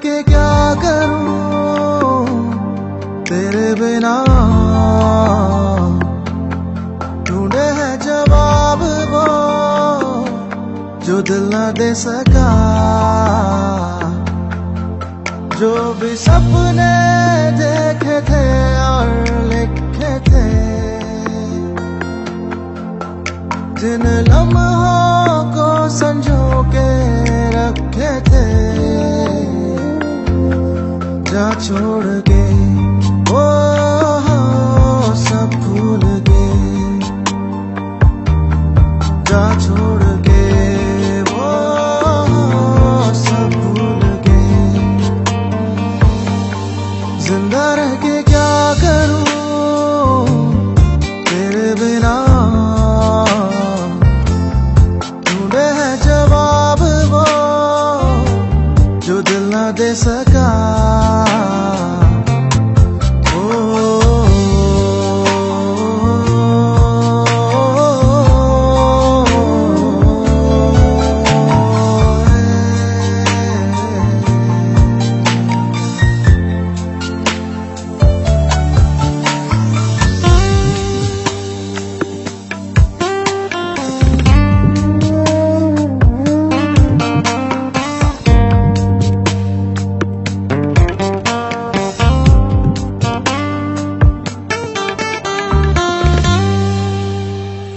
के क्या करूँ? तेरे बिना ढूंढे है जवाब वो जो दिल ना दे सका। जो भी सपने देखे थे और लिखे थे। जिन लम्हों जा छोड़ के ओ सब भूल गए। जा छोड़ गए। ज़िंदा रह क्या करूँ? तेरे बिना ढूंढे जवाब दे सका।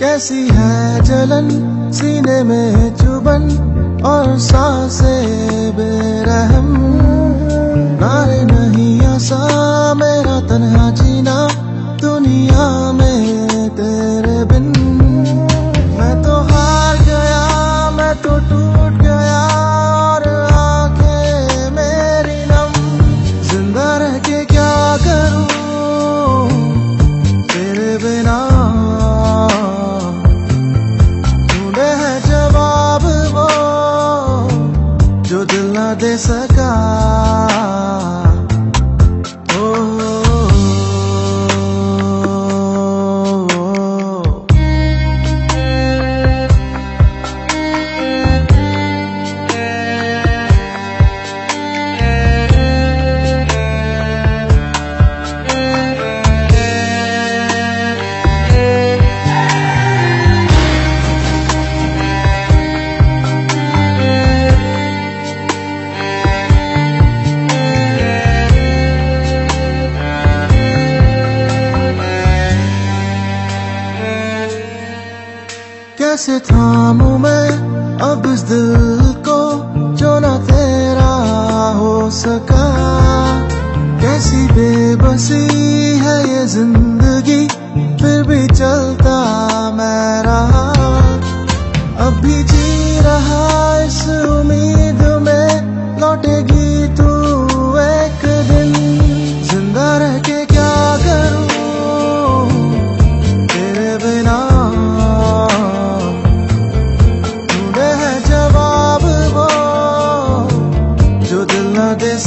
कैसी है जलन सीने में चुबन और साँसें बेरहम। දෙසකා कैसे थामू मैं, अब इस दिल को जो ना तेरा हो सका। कैसी बेबसी है ये ज़िंदगी, फिर भी चलता मैं रहा। अब भी जी रहा ढूंढे